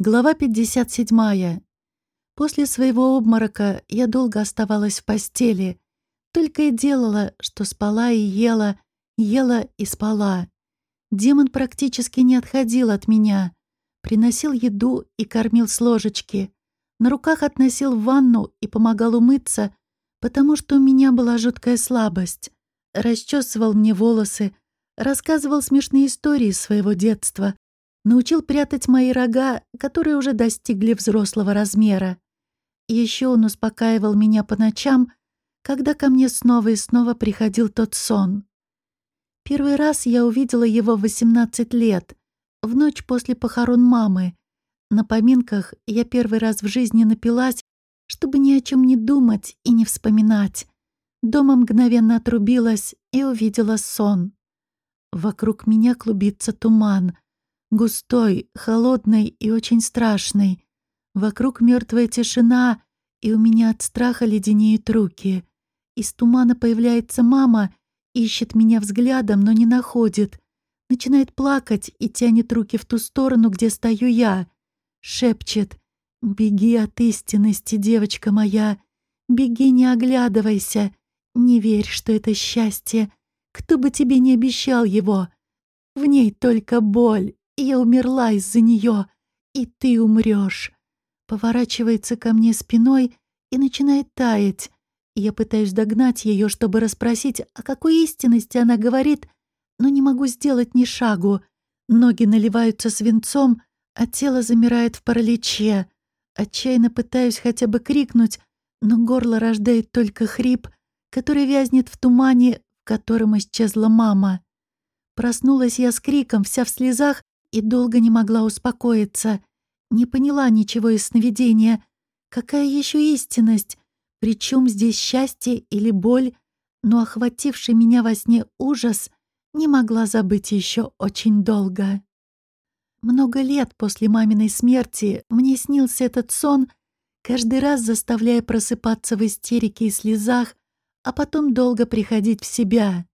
Глава 57. После своего обморока я долго оставалась в постели. Только и делала, что спала и ела, ела и спала. Демон практически не отходил от меня. Приносил еду и кормил с ложечки. На руках относил в ванну и помогал умыться, потому что у меня была жуткая слабость. Расчесывал мне волосы, рассказывал смешные истории своего детства, научил прятать мои рога, которые уже достигли взрослого размера. еще он успокаивал меня по ночам, когда ко мне снова и снова приходил тот сон. Первый раз я увидела его в 18 лет, в ночь после похорон мамы. На поминках я первый раз в жизни напилась, чтобы ни о чем не думать и не вспоминать. Дома мгновенно отрубилась и увидела сон. Вокруг меня клубится туман — Густой, холодный и очень страшный. Вокруг мертвая тишина, и у меня от страха леденеют руки. Из тумана появляется мама, ищет меня взглядом, но не находит. Начинает плакать и тянет руки в ту сторону, где стою я. Шепчет «Беги от истинности, девочка моя! Беги, не оглядывайся! Не верь, что это счастье! Кто бы тебе не обещал его! В ней только боль, я умерла из-за нее, и ты умрешь. Поворачивается ко мне спиной и начинает таять. Я пытаюсь догнать ее, чтобы расспросить, о какой истинности она говорит, но не могу сделать ни шагу. Ноги наливаются свинцом, а тело замирает в параличе. Отчаянно пытаюсь хотя бы крикнуть, но горло рождает только хрип, который вязнет в тумане, в котором исчезла мама. Проснулась я с криком, вся в слезах, и долго не могла успокоиться. Не поняла ничего из сновидения. Какая еще истинность? Причем здесь счастье или боль? Но охвативший меня во сне ужас не могла забыть еще очень долго. Много лет после маминой смерти мне снился этот сон, каждый раз заставляя просыпаться в истерике и слезах, а потом долго приходить в себя.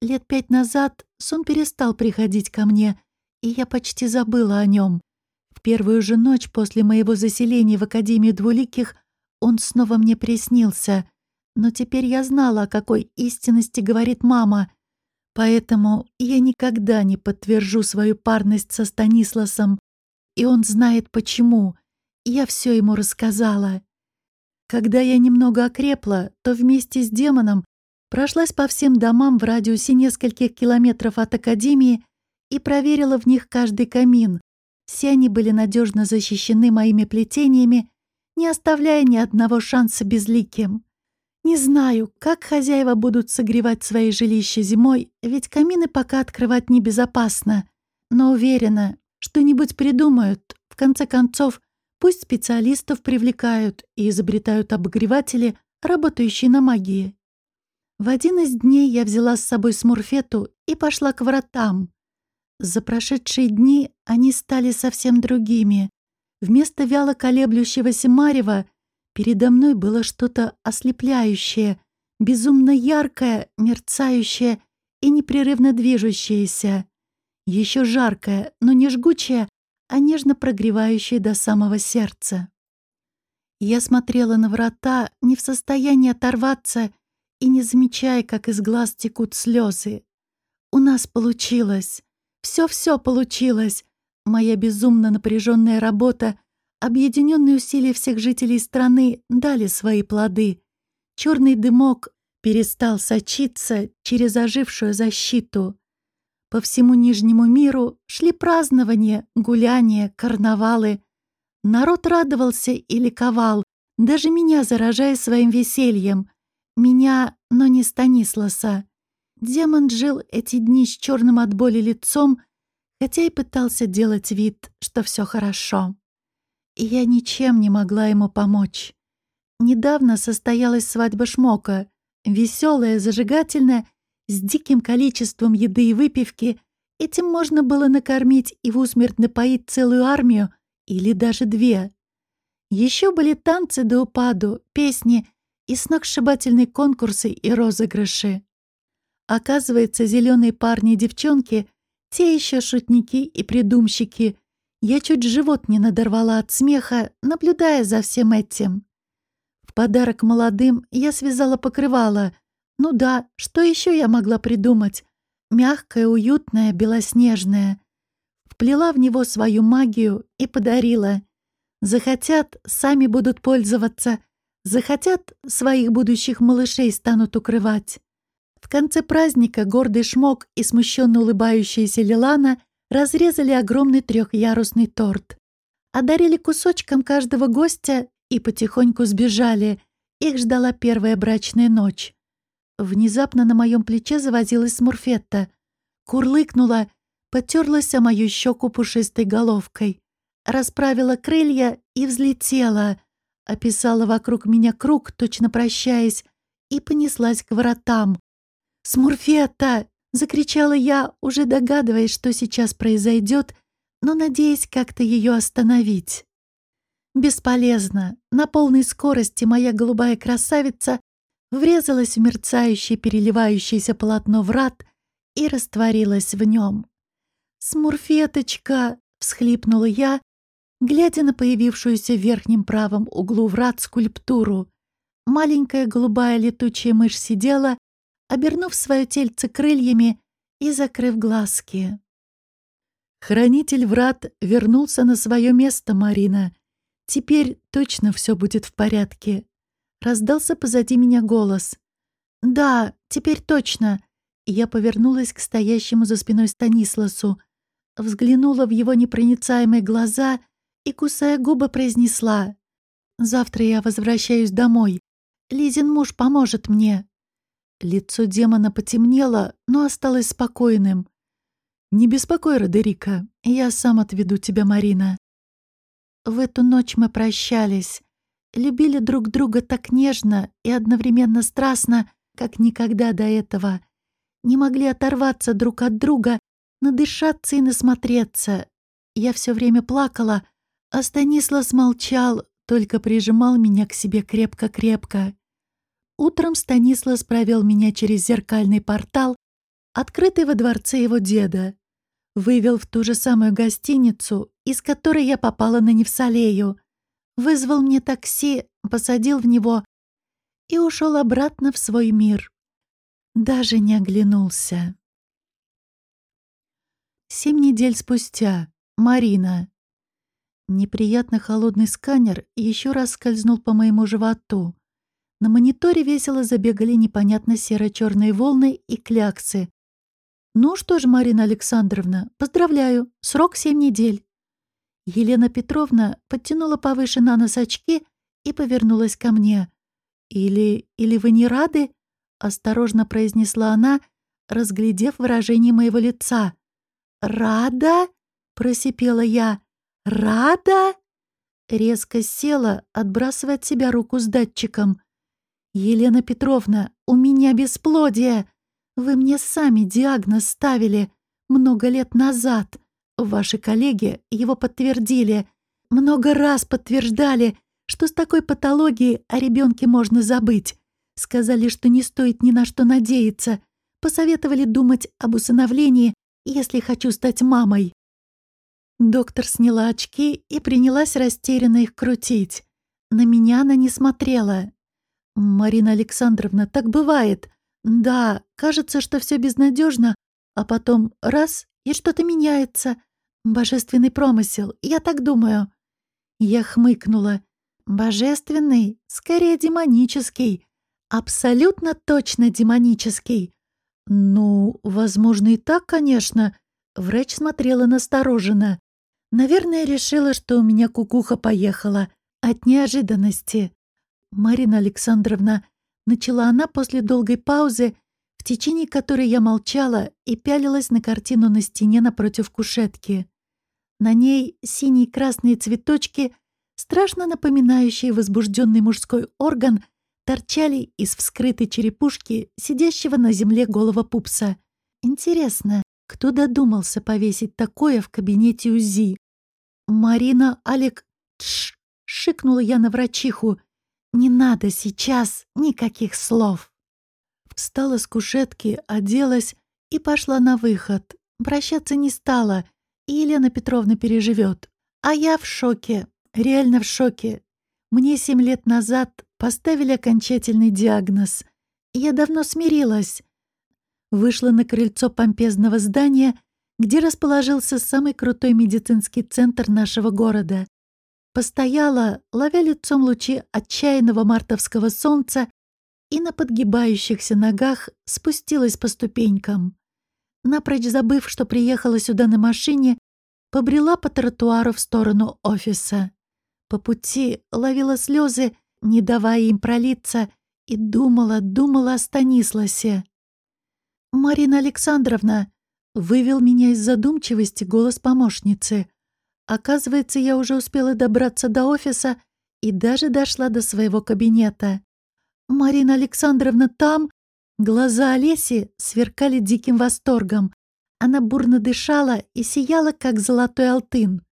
Лет пять назад сон перестал приходить ко мне, и я почти забыла о нем. В первую же ночь после моего заселения в Академию Двуликих он снова мне приснился, но теперь я знала, о какой истинности говорит мама, поэтому я никогда не подтвержу свою парность со Станисласом, и он знает почему. Я все ему рассказала. Когда я немного окрепла, то вместе с демоном прошлась по всем домам в радиусе нескольких километров от Академии и проверила в них каждый камин. Все они были надежно защищены моими плетениями, не оставляя ни одного шанса безликим. Не знаю, как хозяева будут согревать свои жилища зимой, ведь камины пока открывать небезопасно. Но уверена, что-нибудь придумают. В конце концов, пусть специалистов привлекают и изобретают обогреватели, работающие на магии. В один из дней я взяла с собой смурфету и пошла к вратам. За прошедшие дни они стали совсем другими. Вместо вяло колеблющегося марева передо мной было что-то ослепляющее, безумно яркое, мерцающее и непрерывно движущееся. Еще жаркое, но не жгучее, а нежно прогревающее до самого сердца. Я смотрела на врата, не в состоянии оторваться и не замечая, как из глаз текут слезы. У нас получилось. Все-все получилось. Моя безумно напряженная работа, объединенные усилия всех жителей страны дали свои плоды. Черный дымок перестал сочиться через ожившую защиту. По всему Нижнему миру шли празднования, гуляния, карнавалы. Народ радовался и ликовал, даже меня заражая своим весельем. Меня, но не Станисласа. Демон жил эти дни с черным от боли лицом, хотя и пытался делать вид, что все хорошо. И я ничем не могла ему помочь. Недавно состоялась свадьба Шмока, веселая, зажигательная, с диким количеством еды и выпивки. Этим можно было накормить и в усмерть напоить целую армию или даже две. Еще были танцы до упаду, песни и сногсшибательные конкурсы и розыгрыши. Оказывается, зеленые парни и девчонки — те еще шутники и придумщики. Я чуть живот не надорвала от смеха, наблюдая за всем этим. В подарок молодым я связала покрывало. Ну да, что еще я могла придумать? Мягкое, уютное, белоснежное. Вплела в него свою магию и подарила. Захотят, сами будут пользоваться. Захотят, своих будущих малышей станут укрывать. В конце праздника гордый шмок и смущенно улыбающаяся Лилана разрезали огромный трехъярусный торт. Одарили кусочком каждого гостя и потихоньку сбежали. Их ждала первая брачная ночь. Внезапно на моем плече завозилась Смурфетта. Курлыкнула, потерлась о мою щеку пушистой головкой. Расправила крылья и взлетела. Описала вокруг меня круг, точно прощаясь, и понеслась к воротам. «Смурфетта!» — закричала я, уже догадываясь, что сейчас произойдет, но надеясь как-то ее остановить. Бесполезно. На полной скорости моя голубая красавица врезалась в мерцающее переливающееся полотно врат и растворилась в нем. «Смурфеточка!» — всхлипнула я, глядя на появившуюся в верхнем правом углу врат скульптуру. Маленькая голубая летучая мышь сидела, обернув свое тельце крыльями и закрыв глазки. Хранитель врат вернулся на свое место, Марина. Теперь точно все будет в порядке. Раздался позади меня голос. «Да, теперь точно». Я повернулась к стоящему за спиной Станисласу, взглянула в его непроницаемые глаза и, кусая губы, произнесла. «Завтра я возвращаюсь домой. Лизин муж поможет мне». Лицо демона потемнело, но осталось спокойным. «Не беспокой, Родерика, я сам отведу тебя, Марина». В эту ночь мы прощались, любили друг друга так нежно и одновременно страстно, как никогда до этого. Не могли оторваться друг от друга, надышаться и насмотреться. Я все время плакала, а Станислав молчал, только прижимал меня к себе крепко-крепко. Утром Станислав провел меня через зеркальный портал, открытый во дворце его деда. Вывел в ту же самую гостиницу, из которой я попала на Невсалею. Вызвал мне такси, посадил в него и ушел обратно в свой мир. Даже не оглянулся. Семь недель спустя. Марина. Неприятно холодный сканер еще раз скользнул по моему животу. На мониторе весело забегали непонятно серо-черные волны и кляксы. «Ну что ж, Марина Александровна, поздравляю, срок семь недель». Елена Петровна подтянула повыше на нос очки и повернулась ко мне. «Или... или вы не рады?» — осторожно произнесла она, разглядев выражение моего лица. «Рада?» — просипела я. «Рада?» Резко села, отбрасывая от себя руку с датчиком. «Елена Петровна, у меня бесплодие. Вы мне сами диагноз ставили много лет назад. Ваши коллеги его подтвердили. Много раз подтверждали, что с такой патологией о ребенке можно забыть. Сказали, что не стоит ни на что надеяться. Посоветовали думать об усыновлении, если хочу стать мамой». Доктор сняла очки и принялась растерянно их крутить. На меня она не смотрела, «Марина Александровна, так бывает. Да, кажется, что все безнадежно, а потом раз — и что-то меняется. Божественный промысел, я так думаю». Я хмыкнула. «Божественный? Скорее демонический. Абсолютно точно демонический». «Ну, возможно, и так, конечно». Врач смотрела настороженно. Наверное, решила, что у меня кукуха поехала. От неожиданности. «Марина Александровна», — начала она после долгой паузы, в течение которой я молчала и пялилась на картину на стене напротив кушетки. На ней синие красные цветочки, страшно напоминающие возбужденный мужской орган, торчали из вскрытой черепушки сидящего на земле голого пупса. Интересно, кто додумался повесить такое в кабинете УЗИ? «Марина Алек...» Тш! шикнула я на врачиху. «Не надо сейчас никаких слов». Встала с кушетки, оделась и пошла на выход. Прощаться не стала, и Елена Петровна переживет. А я в шоке, реально в шоке. Мне семь лет назад поставили окончательный диагноз. Я давно смирилась. Вышла на крыльцо помпезного здания, где расположился самый крутой медицинский центр нашего города. Постояла, ловя лицом лучи отчаянного мартовского солнца, и на подгибающихся ногах спустилась по ступенькам. Напрочь забыв, что приехала сюда на машине, побрела по тротуару в сторону офиса. По пути ловила слезы, не давая им пролиться, и думала, думала о Станисласе. «Марина Александровна!» — вывел меня из задумчивости голос помощницы. Оказывается, я уже успела добраться до офиса и даже дошла до своего кабинета. «Марина Александровна там?» Глаза Олеси сверкали диким восторгом. Она бурно дышала и сияла, как золотой алтын.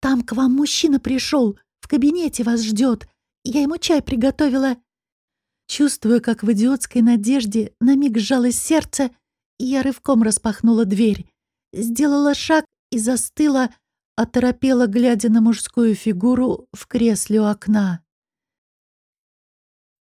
«Там к вам мужчина пришел, в кабинете вас ждет. Я ему чай приготовила». Чувствуя, как в идиотской надежде на миг сжалось сердце, я рывком распахнула дверь. Сделала шаг и застыла, оторопела, глядя на мужскую фигуру в кресле у окна.